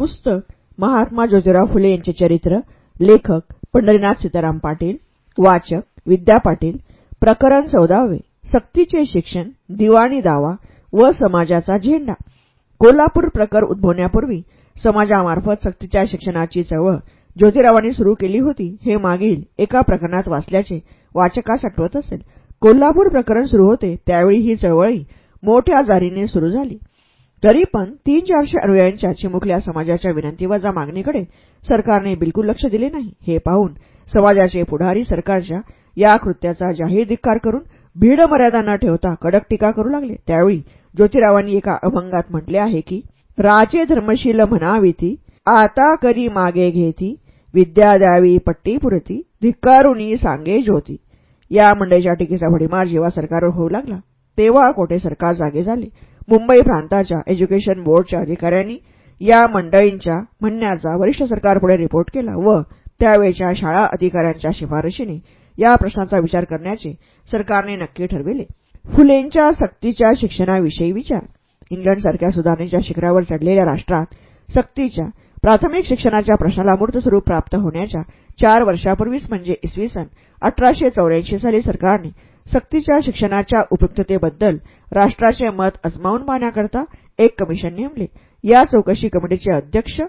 पुस्तक महात्मा ज्योतिराव फुले यांचे चरित्र लेखक पंढरीनाथ सीताराम पाटील वाचक विद्या पाटील प्रकरण चौदावे सक्तीचे शिक्षण दिवाणी दावा व समाजाचा झेंडा. कोल्हापूर प्रकर उद्भवण्यापूर्वी समाजामार्फत सक्तीच्या शिक्षणाची चळवळ ज्योतिरावांनी सुरू केली होती हे मागील एका प्रकरणात वाचल्याचे वाचकास आठवत असेल. कोल्हापूर प्रकरण सुरू होते त्यावेळी ही चळवळी मोठ्या जारीने सुरू झाली. तरी पण तीन चारशे अनुयायांच्या चिमुकल्या समाजाच्या विनंती वजा मागणीकडे सरकारने बिलकुल लक्ष दिले नाही. हे पाहून समाजाचे पुढारी सरकारच्या या कृत्याचा जाहीर धिक्कार करून भीड मर्यादा न ठेवता कडक टीका करू लागले. त्यावेळी ज्योतिरावांनी एका अभंगात म्हटले आहे की राजे धर्मशील म्हणावीती आता करी मागे घेती विद्या द्यावी पट्टी पुरती धिक्कारुणी सांगे ज्योती. या मंडईच्या टीकेचा भडीमार जेव्हा सरकारवर होऊ लागला तेव्हा कोठे सरकार जागे झाले? मुंबई प्रांताच्या एज्युकेशन बोर्डच्या अधिकाऱ्यांनी या मंडळींच्या म्हणण्याचा वरिष्ठ सरकारपुढे रिपोर्ट केला व त्यावेळच्या शाळा अधिकाऱ्यांच्या शिफारशीने या प्रश्नाचा विचार करण्याचे सरकारने नक्की ठरविले. फुलेंच्या सक्तीच्या शिक्षणाविषयी विचार. इंग्लंडसारख्या सुधारणेच्या शिखरावर चढलेल्या राष्ट्रात सक्तीच्या प्राथमिक शिक्षणाच्या प्रश्नाला मूर्त स्वरूप प्राप्त होण्याच्या चार वर्षापूर्वीच म्हणजे इसवी सन अठराशे चौऱ्याऐंशी साली सरकारने सक्तीच्या शिक्षणाच्या उपयुक्ततेबद्दल राष्ट्राचे मत अजमावून पाहण्याकरता एक कमिशन नेमले. या चौकशी कमिटीचे अध्यक्ष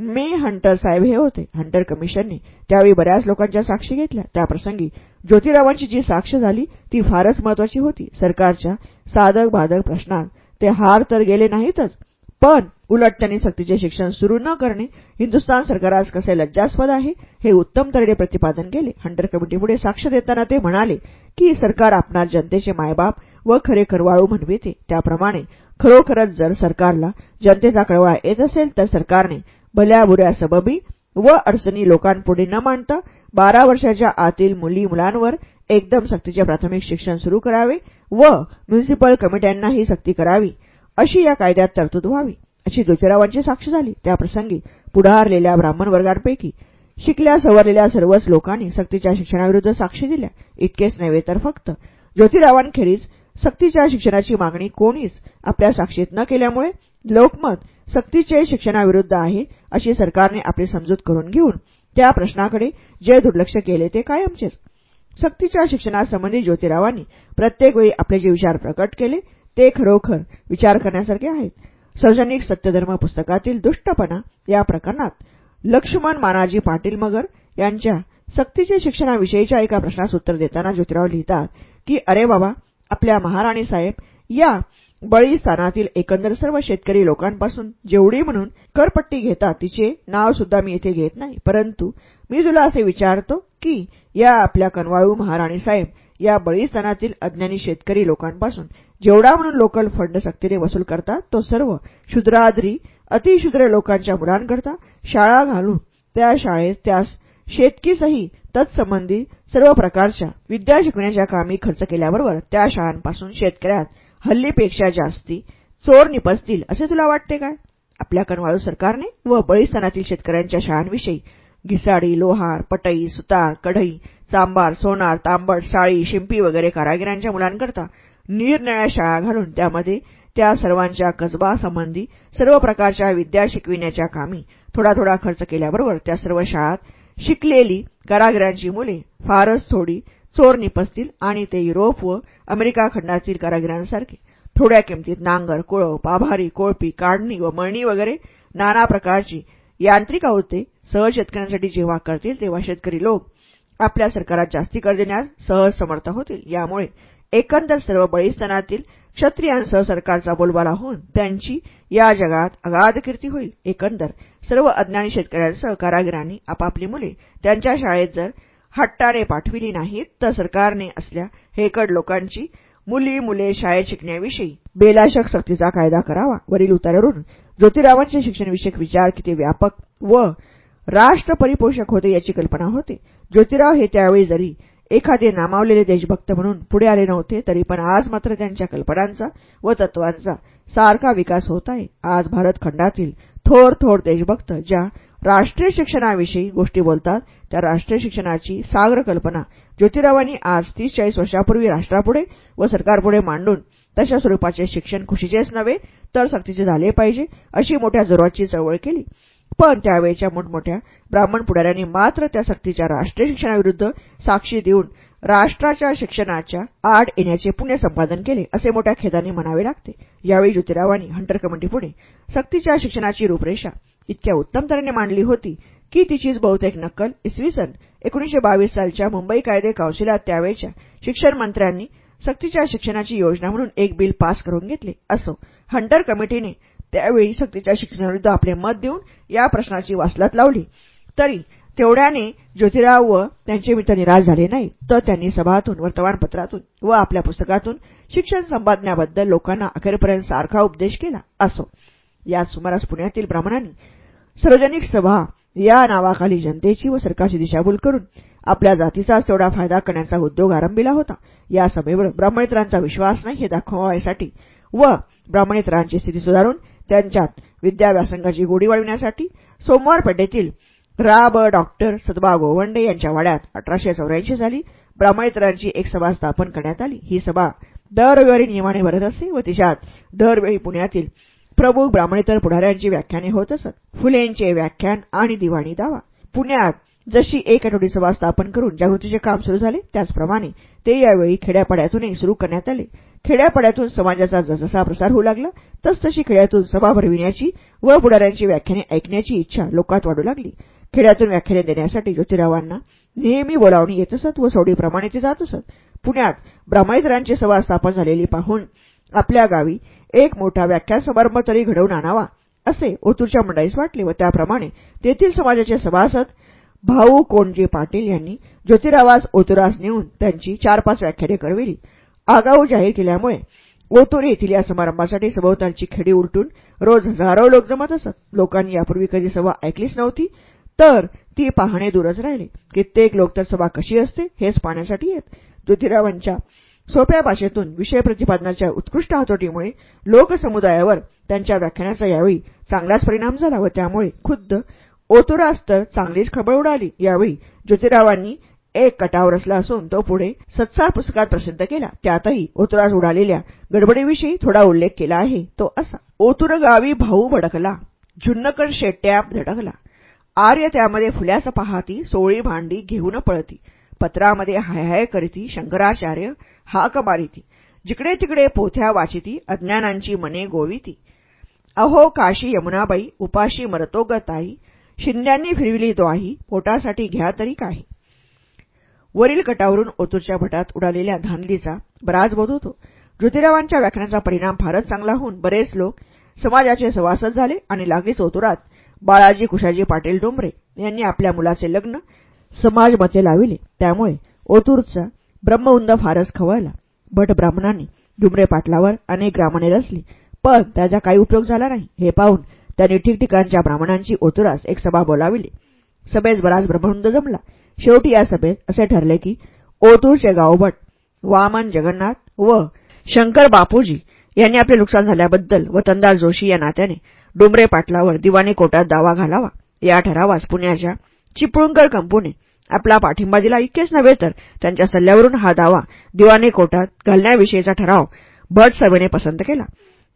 मे हंटर साहेब हे होते. हंटर कमिशनने त्यावेळी बऱ्याच लोकांच्या साक्षी घेतल्या. त्याप्रसंगी ज्योतिरावांची जी साक्ष झाली ती फारच महत्वाची होती. सरकारच्या साधक बाधक प्रश्नात ते हार तर गेले नाहीतच पण उलट त्यांनी सक्तीचे शिक्षण सुरू न करणे हिंदुस्थान सरकारास कसे लज्जास्पद आहे हे उत्तम तऱ्हेने प्रतिपादन केले. हंटर कमिटीपुढे साक्ष देताना ते म्हणाले की सरकार आपणास जनतेचे मायबाप व खरे करवाळू म्हणविते. त्याप्रमाणे खरोखरच जर सरकारला जनतेचा कळवळा येत असेल तर सरकारने भल्याबुऱ्या सबबी व अडचणी लोकांपुढे न मांडता बारा वर्षाच्या आतील मुली मुलांवर एकदम सक्तीचे प्राथमिक शिक्षण सुरू करावे व म्युनिसिपल कमिट्यांनाही सक्ती करावी अशी या कायद्यात तरतूद व्हावी अशी ज्योतिरावांची साक्ष झाली. त्याप्रसंगी पुढारलेल्या ब्राह्मण वर्गांपैकी शिकल्या सवरलेल्या सर्वच लोकांनी सक्तीच्या शिक्षणाविरुद्ध साक्षी दिल्या. इतकेच नव्हे तर फक्त ज्योतिरावांखेरीज सक्तीच्या शिक्षणाची मागणी कोणीच आपल्या साक्षीत न केल्यामुळे लोकमत सक्तीचे शिक्षणाविरुद्ध आहे अशी सरकारने आपली समजूत करून घेऊन त्या प्रश्नाकडे जे दुर्लक्ष केले ते कायमचेच. सक्तीच्या शिक्षणासंबंधी ज्योतिरावांनी प्रत्येक वेळी आपले जे विचार प्रकट केले ते खरोखर विचार करण्यासारखे आहेत. सार्वजनिक सत्यधर्म पुस्तकातील दुष्टपणा या प्रकरणात लक्ष्मण मानाजी पाटील मगर यांच्या सक्तीच्या शिक्षणाविषयीच्या एका प्रश्नास उत्तर देताना ज्योतिराव लिहितात की अरे बाबा आपल्या महाराणी साहेब या बळीस्थानातील एकंदर सर्व शेतकरी लोकांपासून जेवढी म्हणून करपट्टी घेतात तिचे नाव सुद्धा मी येथे घेत नाही. परंतु मी तुला असे विचारतो की या आपल्या कनवाळू महाराणी साहेब या बळीस्थानातील अज्ञानी शेतकरी लोकांपासून जेवढा म्हणून लोकल फंड सक्तीने वसूल करतात तो सर्व शुद्राद्री अतिशुद्र लोकांच्या मुलांकरता शाळा घालून त्या शाळेत त्यास शेतकीसही तत्संबंधी सर्व प्रकारच्या विद्या शिकवण्याच्या कामी खर्च केल्याबरोबर त्या शाळांपासून शेतकऱ्यात हल्लीपेक्षा जास्ती चोर निपजतील असे तुला वाटते काय? आपल्या कनवाळू सरकारने व बळीस्थानातील शेतकऱ्यांच्या शाळांविषयी घिसाडी लोहार पटई सुतार कढई चांबार सोनार तांबट साळी शिंपी वगैरे कारागिरांच्या मुलांकरता निरनिळ्या शाळा घालून त्यामध्ये त्या सर्वांच्या कसबासंबंधी सर्व प्रकारच्या विद्या शिकविण्याच्या कामी थोडा थोडा खर्च केल्याबरोबर त्या सर्व शाळात शिकलेली कारागिरांची मुले फारच थोडी चोर निपसतील आणि ते युरोप व अमेरिका खंडातील कारागिरांसारखे थोड्या किमतीत नांगर कुळव पाभारी कोळपी काढणी व मळणी वगैरे नाना प्रकारची यांत्रिक आवृत्ते सहज शेतकऱ्यांसाठी जेव्हा करतील तेव्हा शेतकरी लोक आपल्या सरकारात जास्ती कर देण्यास सहज समर्थ होतील. यामुळे एकंदर सर्व बळीस्थानातील क्षत्रियांसह सरकारचा बोलबाला होऊन त्यांची या जगात अगाध कीर्ती होईल. एकंदर सर्व अज्ञानी शेतकऱ्यांसह कारागिरांनी आपापली मुले त्यांच्या शाळेत जर हट्टाने पाठविली नाहीत तर सरकारने असल्या हेकड लोकांची मुली मुले शाळेत शिकण्याविषयी बेलाशक सक्तीचा कायदा करावा. वरील उतारावरून ज्योतिरावांचे शिक्षणविषयक विचार किती व्यापक व राष्ट्रपरिपोषक होते याची कल्पना होते. ज्योतिराव हे त्यावेळी जरी एखादे नामावलेले देशभक्त म्हणून पुढे आले नव्हते तरी पण आज मात्र त्यांच्या कल्पनांचा व तत्वांचा सारखा विकास होत आहे. आज भारत खंडातील थोर थोर देशभक्त ज्या राष्ट्रीय शिक्षणाविषयी गोष्टी बोलतात त्या राष्ट्रीय शिक्षणाची साग्र कल्पना ज्योतिरावांनी आज तीस चाळीस वर्षापूर्वी राष्ट्रापुढे व सरकारपुढे मांडून तशा स्वरूपाचे शिक्षण खुशीचेच नव्हे तर सक्तीचे झाले पाहिजे अशी मोठ्या जोराची चळवळ केली. पण त्यावेळच्या मोठमोठ्या ब्राह्मण पुढाऱ्यांनी मात्र त्या सक्तीच्या राष्ट्रीय शिक्षणाविरुद्ध साक्षी देऊन राष्ट्राच्या शिक्षणाच्या आड येण्याचे पुण्य संपादन केले असे मोठ्या खेदाने म्हणावे लागते. यावेळी ज्योतिरावांनी हंटर कमिटी पुणे सक्तीच्या शिक्षणाची रूपरेषा इतक्या उत्तम तऱ्हेने मांडली होती की तिचीच बहुतेक नक्कल इसवी सन एकोणीशे बावीस सालच्या मुंबई कायदे कौन्सिलात त्यावेळच्या शिक्षण मंत्र्यांनी सक्तीच्या शिक्षणाची योजना म्हणून एक बिल पास करून घेतले असो हंटर कमिटीने त्यावेळी सक्तीच्या शिक्षणाविरुद्ध आपले मत देऊन या प्रश्नाची वासलात लावली. तरी तेवढ्याने ज्योतिराव व त्यांचे मित्र निराश झाले नाही तर त्यांनी सभातून वर्तमानपत्रातून व आपल्या पुस्तकातून शिक्षण संपादण्याबद्दल लोकांना अखेरपर्यंत सारखा उपदेश केला असो. या सुमारास पुण्यातील ब्राह्मणांनी सार्वजनिक सभा या नावाखाली जनतेची व सरकारची दिशाभूल करून आपल्या जातीचाच तेवढा फायदा करण्याचा उद्योग आरंभिला होता. या सभेवर ब्राह्मणेतरांचा विश्वास नाही हे दाखवायसाठी व ब्राह्मणेतरांची स्थिती सुधारून त्यांच्यात विद्याव्यासंगाची गोडी वळविण्यासाठी सोमवार पेठेतील रा ब डॉक्टर सदबा गोवंडे यांच्या वाड्यात अठराशे चौऱ्याऐंशी साली ब्राह्मणेतरांची एक सभा स्थापन करण्यात आली. ही सभा दर नियमाने भरत असे व तिच्यात दरवेळी पुण्यातील प्रमुख ब्राह्मणेतर पुढाऱ्यांची व्याख्याने होत असत. फुलेंचे व्याख्यान आणि दिवाणी दावा. पुण्यात जशी एक आठवडी सभा स्थापन करून जागृतीचे काम सुरू झाले त्याचप्रमाणे ते यावेळी खेड्यापाड्यातूनही सुरू करण्यात आले. खेड्यापाड्यातून समाजाचा जसजसा प्रसार होऊ लागला तसतशी खेड्यातून सभा भरविण्याची व पुढाऱ्यांची व्याख्याने ऐकण्याची इच्छा लोकात वाढू लागली. खेड्यातून व्याख्याने देण्यासाठी ज्योतिरावांना नेहमी बोलावणी येत असत व सोडीप्रमाणे ते जात असत. पुण्यात ब्राह्मणेतरांची सभा स्थापन झालेली पाहून आपल्या गावी एक मोठा व्याख्यान समारंभ तरी घडवून आणावा असे ओतूरच्या मंडळीस वाटले व त्याप्रमाणे तेथील समाजाचे सभासद भाऊ कोणजी पाटील यांनी ज्योतिरावास ओतुरास नेऊन त्यांची चार पाच व्याख्याने करविली आगाऊ जाहीर केल्यामुळे ओतूर येथील या समारंभासाठी सभोवतालची खेडी उलटून रोज हजारो लोक जमत असत. लोकांनी यापूर्वी कधी सभा ऐकलीच नव्हती तर ती पाहणे दूरच राहिले. कित्येक लोक तर सभा कशी असते हेच पाहण्यासाठी येत. ज्योतिरावांच्या सोप्या भाषेतून विषय प्रतिपादनाच्या उत्कृष्ट हातोटीमुळे लोकसमुदायावर त्यांच्या व्याख्यानाचा यावेळी चांगलाच परिणाम झाला व त्यामुळे खुद्द ओतुरास तर चांगलीच खबळ उडाली. यावेळी ज्योतिरावांनी एक कटाव रचला असून तो पुढे सत्सार पुस्तकात प्रसिद्ध केला. त्यातही ओतुरात उडालेल्या गडबडीविषयी थोडा उल्लेख केला आहे. तो असा ओतुर गावी भाऊ भडकला झुन्नकर शेट्ट्या धडकला आर्य त्यामध्ये फुल्यास पाहती सोळी भांडी घेऊन पळती. पत्रामध्ये हायहाय करीती शंकराचार्य हाक मारिती. जिकडे तिकडे पोथ्या वाचिती अज्ञानांची मने गोविती. अहो काशी यमुनाबाई उपाशी मरतो गताई शिंद्यांनी फिरविली द्वाही पोटासाठी घ्या तरी काही. वरील गटावरून ओतूरच्या भटात उडालेल्या धानलीचा बराच बोध होतो. ज्योतिरावांच्या व्याख्यानाचा परिणाम फारच चांगला होऊन बरेच लोक समाजाचे सवासद झाले आणि लागलीच ओतुरात बाळाजी कुशाजी पाटील डोंबरे यांनी आपल्या मुलाचे लग्न समाजमते लाविले. त्यामुळे ओतूरचा ब्रह्मउंद फारच खवळला. भट ब्राह्मणांनी डुमरे पाटलावर अनेक ग्रामणे रचली. पण त्याचा काही उपयोग झाला नाही. हे पाहून त्यांनी ठिकठिकाणच्या ब्राह्मणांची ओतुरास एक सभा बोलाविली. सभेस बराच ब्रह्मवृंद जमला. शेवटी या सभेत असे ठरले की ओतूरचे गावभट वामन जगन्नाथ व शंकर बापूजी यांनी आपले नुकसान झाल्याबद्दल वतनदार जोशी या नात्याने डुमरे पाटलावर दिवाणी कोर्टात दावा घालावा. या ठरावास पुण्याच्या चिपळूणकर कंपूने आपला पाठिंबा दिला. इतकेच नव्हे तर त्यांच्या सल्ल्यावरून हा दावा दिवाणी कोर्टात घालण्याविषयीचा ठराव भट सभेने पसंत केला.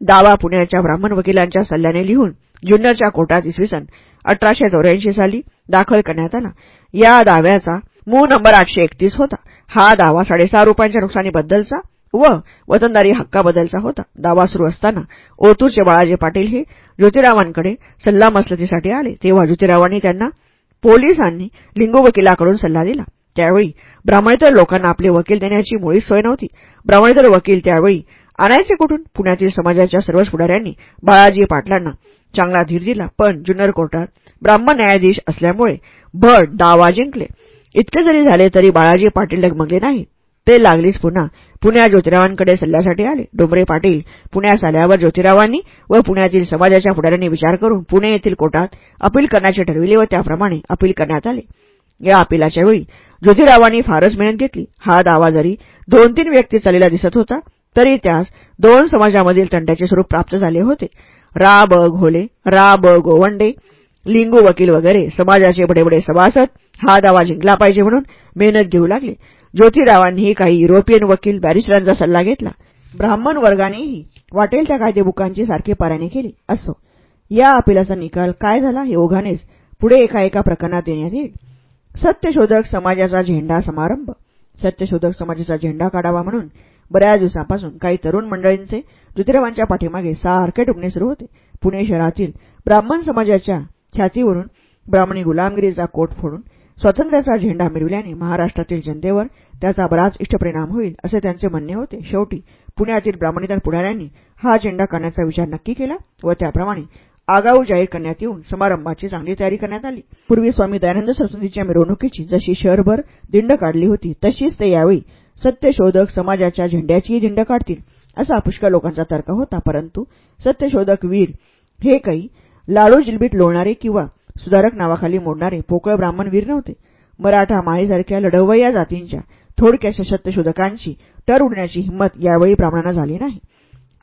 दावा पुण्याच्या ब्राह्मण वकिलांच्या सल्ल्याने लिहून जुन्नरच्या कोर्टात इसवी सन अठराशे चौऱ्याऐंशी साली दाखल करण्यात आला. या दाव्याचा मूळ नंबर आठशे एकतीस होता. हा दावा साडेसहा रुपयांच्या नुकसानीबद्दलचा व वतनदारी हक्काबद्दलचा होता. दावा सुरू असताना ओतूरचे बाळाजी पाटील हे ज्योतिरावांकडे सल्ला मसलतीसाठी आले. तेव्हा ज्योतिरावांनी त्यांना पोलिसांनी लिंगू वकिलाकडून सल्ला दिला. त्यावेळी ब्राह्मणेतर लोकांना आपले वकील देण्याची मुळीच सोय नव्हती. ब्राह्मणेतर वकील त्यावेळी आणायचे कुठून? पुण्यातील समाजाच्या सर्वच पुढाऱ्यांनी बाळाजी पाटलांना चांगला धीर दिला. पण जुन्नर कोर्टात ब्राह्मण न्यायाधीश असल्यामुळे भट दावा जिंकले. इतके जरी झाले तरी बाळाजी पाटील डगमगले नाही. ते लागलीच पुन्हा. पुण्या ज्योतिरावांकडे सल्ल्यासाठी आले. डोंबरे पाटील पुण्यास आल्यावर ज्योतिरावांनी व पुण्यातील समाजाच्या पुढाऱ्यांनी विचार करून पुणे येथील कोर्टात अपील करण्याचे ठरविले व त्याप्रमाणे अपील करण्यात आले. या अपिलाच्या वेळी ज्योतिरावांनी फारच मेहनत घेतली. हा दावा जरी दोन तीन व्यक्ती चाललेला दिसत होता तरी त्यास दोन समाजामधील तंट्याचे स्वरूप प्राप्त झाले होते. रा ब घोले रा ब गोवंडे लिंगू वकील वगैरे समाजाचे बडेबडे सभासद हा दावा जिंकला पाहिजे म्हणून मेहनत घेऊ लागले. ज्योतिरावांनीही काही युरोपियन वकील बॅरिस्टरांचा सल्ला घेतला. ब्राह्मण वर्गानेही वाटेल त्या कायदेबुकांची सारखी पारायणी केली. असो. या अपिलाचा निकाल काय झाला हे ओघानेच पुढे एका एका प्रकरणात देण्यात येईल. सत्यशोधक समाजाचा झेंडा समारंभ. सत्यशोधक समाजाचा झेंडा काढावा म्हणून बऱ्याच दिवसांपासून काही तरुण मंडळींचे ज्योतिरावांच्या पाठीमागे सारखे टुकणे सुरू होते. पुणे शहरातील ब्राह्मण समाजाच्या छातीवरून ब्राह्मणी गुलामगिरीचा कोट फोडून स्वातंत्र्याचा झेंडा मिरविल्याने महाराष्ट्रातील जनतेवर त्याचा बराच इष्टपरिणाम होईल असे त्यांचे म्हणणे होते. शेवटी पुण्यातील ब्राह्मणीदार पुढाऱ्यांनी हा झेंडा करण्याचा विचार नक्की केला व त्याप्रमाणे आगाऊ जाहीर करण्यात येऊन समारंभाची चांगली तयारी करण्यात आली. पूर्वी स्वामी दयानंद सरस्वतीच्या मिरवणुकीची जशी शहरभर दिंड काढली होती तशीच ते यावेळी सत्यशोधक समाजाच्या झेंड्याचीही दिंड काढतील असा पुष्कळ लोकांचा तर्क होता परंतु सत्यशोधक वीर हे काही लाडू जिलबीट लोळणारे किंवा सुधारक नावाखाली मोडणारे पोकळ ब्राह्मण वीर नव्हते. मराठा माळीसारख्या लढवय्या जातींच्या थोडक्याशा सत्यशोधकांची टर उडण्याची हिंमत यावेळी ब्राह्मणांना झाली नाही.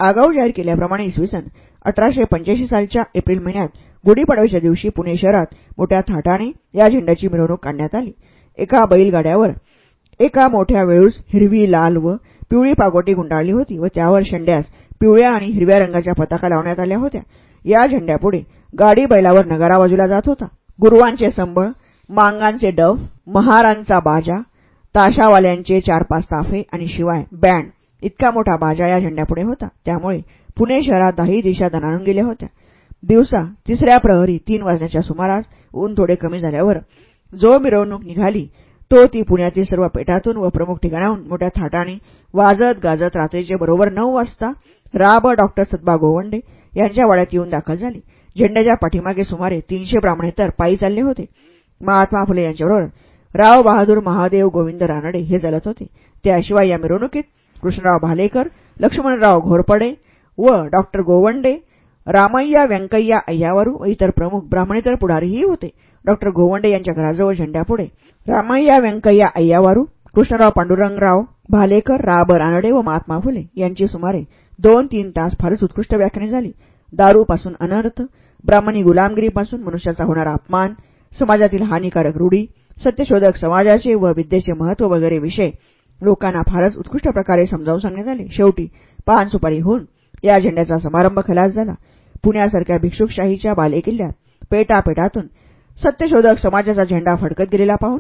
आगाऊ जाहीर केल्याप्रमाणे इसवी सन अठराशे पंच्याऐंशी सालच्या एप्रिल महिन्यात गुढीपाडव्याच्या दिवशी पुणे शहरात मोठ्या थाटाने या झेंड्याची मिरवणूक काढण्यात आली. एका बैलगाड्यावर एका मोठ्या वेळूस हिरवी लाल व पिवळी पागोटी गुंडाळली होती व त्यावर शेंड्यास पिवळ्या आणि हिरव्या रंगाच्या पताका लावण्यात आल्या होत्या. या झेंड्यापुढे गाडी बैलावर नगारा बाजूला जात होता. गुरुवांचे संबळ मांगांचे डव महारांचा बाजा ताशावाल्यांचे चार पाच ताफे आणि शिवाय बँड इतका मोठा बाजा या झेंड्यापुढे होता. त्यामुळे पुणे शहरात दहाही दिशा दणाणून गेल्या होत्या. दिवसा तिसऱ्या प्रहरी तीन वाजण्याच्या सुमारास ऊन थोडे कमी झाल्यावर जो मिरवणूक निघाली. तो ती पुण्यातील सर्व पेठातून व प्रमुख ठिकाणाहून मोठ्या थाटाने वाजत गाजत रात्रीचे बरोबर नऊ वाजता राब डॉक्टर सदबा गोवंडे यांच्या वाड्यात येऊन दाखल झाली. झेंड्याच्या पाठीमागे सुमारे तीनशे ब्राह्मणेतर पायी चालले होते. महात्मा फुले यांच्याबरोबर राव बहादूर महादेव गोविंद रानडे हे चालत होते. त्याशिवाय या मिरवणुकीत कृष्णराव भालेकर लक्ष्मणराव घोरपडे व डॉक्टर गोवंडे रामय्या व्यंकय्या अय्यावरू व इतर प्रमुख ब्राह्मणेतर पुढारीही होते. डॉक्टर गोवंडे यांच्या घराजवळ झेंड्यापुढे. रामय्या व्यंकय्या अय्यावारू कृष्णराव पांडुरंगराव भालेकर राबर रानडे व महात्मा फुले यांची सुमारे दोन तीन तास फारच उत्कृष्ट व्याख्याने झाली. दारूपासून अनर्थ ब्राह्मणी गुलामगिरीपासून मनुष्याचा होणारा अपमान समाजातील हानिकारक रूढी सत्यशोधक समाजाचे व विद्येचे महत्त्व वगैरे विषय लोकांना फारच उत्कृष्ट प्रकारे समजावून सांगण्यात आले. शेवटी पान सुपारी होऊन या झेंड्याचा समारंभ खलास झाला. पुण्यासारख्या भिक्षुकशाहीच्या बालेकिल्ल्यात पेटापेटातून सत्यशोधक समाजाचा झेंडा फडकत गेलेला पाहून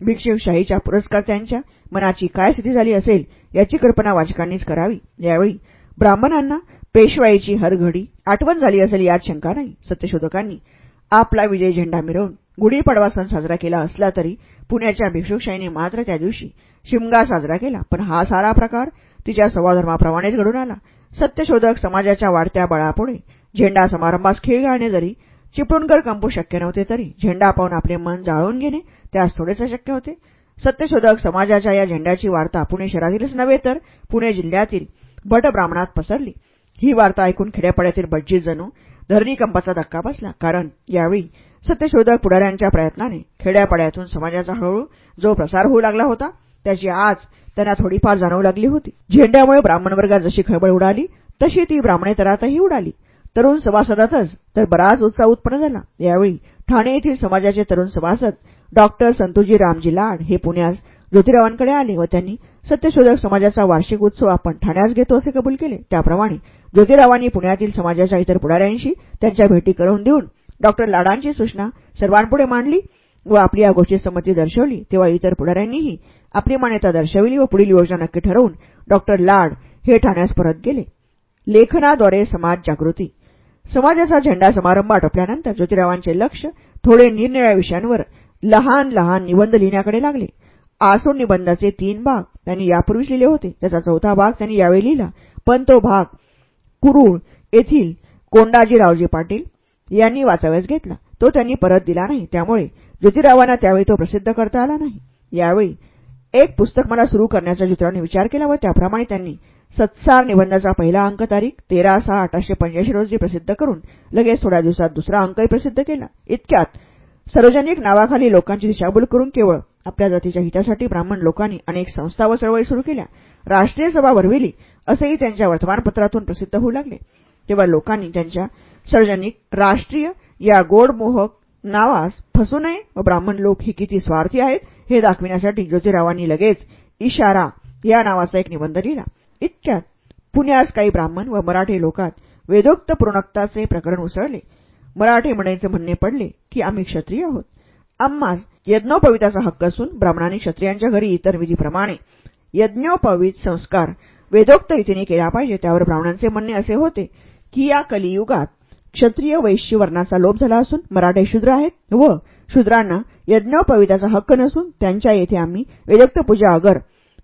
भिक्षुकशाहीच्या पुरस्कर्त्यांच्या मनाची काय स्थिती झाली असेल याची कल्पना वाचकांनीच करावी. यावेळी ब्राह्मणांना पेशवाईची हरघडी आठवण झाली असेल यात शंका नाही. सत्यशोधकांनी आपला विजय झेंडा मिरवून गुढीपाडवा सण साजरा केला असला तरी पुण्याच्या भिक्षुकशाहीने मात्र त्या दिवशी शिमगा साजरा केला. पण हा सारा प्रकार तिच्या सवाधर्माप्रमाणेच घडून आला. सत्यशोधक समाजाच्या वाढत्या बळापुढे झेंडा समारंभास खीळ घालणे जरी चिपळूणकर कंपू शक्य नव्हते तरी झेंडा पाहून आपले मन जाळून घेणे त्यास थोडेसे शक्य होते. सत्यशोधक समाजाच्या या झेंड्याची वार्ता पुणे शहरातीलच नव्हे तर पुणे जिल्ह्यातील भट ब्राह्मणात पसरली. ही वार्ता ऐकून खेड्यापाड्यातील बज्जी जणू धरणीकंपाचा धक्का बसला कारण यावेळी सत्यशोधक पुढाऱ्यांच्या प्रयत्नाने खेड्यापाड्यातून समाजाचा हळूहळू जो प्रसार होऊ लागला होता त्याची आज त्यांना थोडीफार जाणवू लागली होती. झेंड्यामुळे ब्राह्मण वर्गात जशी खळबळ उडाली तशी ती ब्राह्मणेतरातही उडाली. तरुण सभासदातच तर बराच उत्साह उत्पन्न झाला. यावेळी ठाणे येथील समाजाचे तरुण सभासद डॉक्टर संतोजी रामजी लाड हे पुण्यास ज्योतिरावांकडे आले व त्यांनी सत्यशोधक समाजाचा वार्षिक उत्सव आपण ठाण्यास घेतो असे कबूल केले. त्याप्रमाणे ज्योतिरावांनी पुण्यातील समाजाच्या इतर पुढाऱ्यांशी त्यांच्या भेटी करून देऊन डॉक्टर लाडांची सूचना सर्वांपुढे मांडली व आपली या गोष्टी संमती दर्शवली. तेव्हा इतर पुढाऱ्यांनीही आपली मान्यता दर्शविली व पुढील योजना नक्की ठरवून डॉक्टर लाड हे ठाण्यास परत गेले. लेखनाद्वारे समाज जागृती. समाजाचा झेंडा समारंभ आटोपल्यानंतर ज्योतिरावांचे लक्ष थोडे निरनिळ्या विषयांवर लहान लहान निबंध लिहिण्याकडे लागले. आसोड निबंधाचे तीन भाग त्यांनी यापूर्वीच लिहिले होते. त्याचा चौथा भाग त्यांनी यावेळी लिहिला. पण तो भाग कुरुळ येथील कोंडाजीरावजी पाटील यांनी वाचाव्यास घेतला. तो त्यांनी परत दिला नाही. त्यामुळे ज्योतिरावांना त्यावेळी तो प्रसिद्ध करता आला नाही. यावेळी एक पुस्तक मला सुरू करण्याचा ज्योतिरावांनी विचार केला व त्याप्रमाणे त्यांनी सत्सार निबंधाचा पहिला अंक तारीख तेरा सहा अठराशे पंच्याऐंशी रोजी प्रसिद्ध करून लगेच थोड्या दिवसात दुसरा अंकही प्रसिद्ध केला. इतक्यात सार्वजनिक नावाखाली लोकांची दिशाभूल करून केवळ आपल्या जातीच्या हितासाठी ब्राह्मण लोकांनी अनेक संस्था व चळवळी सुरू केल्या. राष्ट्रीय सभा भरविली असेही त्यांच्या वर्तमानपत्रातून प्रसिद्ध होऊ लागले. तेव्हा लोकांनी त्यांच्या सार्वजनिक राष्ट्रीय या गोडमोहक नावास फसू नये व ब्राह्मण लोक हे किती स्वार्थी आहेत हे दाखविण्यासाठी ज्योतिरावांनी लगेच इशारा या नावाचा एक निबंध लिहिला. इतक्यात पुण्यास काही ब्राह्मण व मराठे लोकात वेदोक्त पूर्णक्ताचे प्रकरण उसळले. मराठे मंडळींचे म्हणणे पडले की आम्ही क्षत्रिय आहोत. आम्हास यज्ञोपवीताचा हक्क असून ब्राह्मणांनी क्षत्रियांच्या घरी इतर विधीप्रमाणे यज्ञोपवित संस्कार वेदोक्त रीतीने केला पाहिजे. त्यावर ब्राह्मणांचे म्हणणे असे होते की या कलियुगात क्षत्रिय वैश्य वर्णाचा लोप झाला असून मराठे शूद्र आहेत व शूद्रांना यज्ञोपविताचा हक्क नसून त्यांच्या येथे आम्ही वेदोक्त पूजा अगर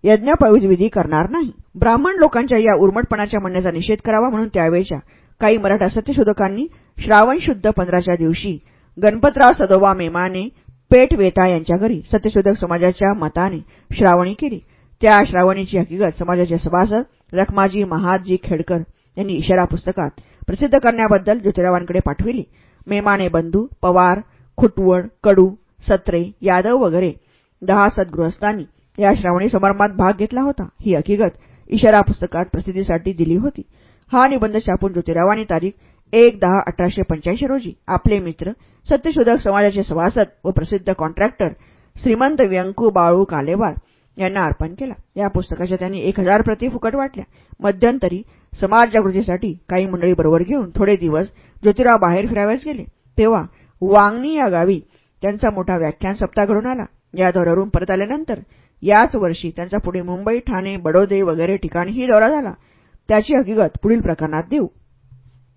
यज्ञोपवित विधी करणार नाही. ब्राह्मण लोकांच्या या उर्मटपणाच्या म्हणण्याचा निषेध करावा म्हणून त्यावेळच्या काही मराठा सत्यशोधकांनी श्रावण शुद्ध पंधराच्या दिवशी गणपतराव सदोबा मेमाने पेट वेता यांच्या घरी सत्यशोधक समाजाच्या मताने श्रावणी केली. त्या श्रावणीची हकीकत समाजाचे सभासद रखमाजी महादजी खेडकर यांनी इशारा पुस्तकात प्रसिद्ध करण्याबद्दल ज्योतिरावांकडे पाठविली. मेमाने बंधू पवार खुटवड कडू सत्रे यादव वगैरे दहा सद्गृहस्थांनी या श्रावणी समारंभात भाग घेतला होता. ही हकीकत इशारा पुस्तकात प्रसिद्धीसाठी दिली होती. हा निबंध छापून ज्योतिरावांनी तारीख एक दहा अठराशे पंच्याऐंशी रोजी आपले मित्र सत्यशोधक समाजाचे सभासद व प्रसिद्ध कॉन्ट्रॅक्टर श्रीमंत व्यंकू बाळू कालेवार यांना अर्पण केला. या पुस्तकाच्या त्यांनी एक हजार प्रती फुकट वाटल्या. मध्यंतरी समाज जागृतीसाठी काही मंडळी बरोबर घेऊन थोडे दिवस ज्योतिराव बाहेर फिराव्यास गेले. तेव्हा वांगणी या गावी त्यांचा मोठा व्याख्यान सप्ताह घडून आला. या दौऱ्यावरून परत आल्यानंतर याच वर्षी त्यांचा पुढे मुंबई ठाणे बडोदे वगैरे ठिकाणीही दौरा झाला. त्याची हकीकत पुढील प्रकरणात देऊ.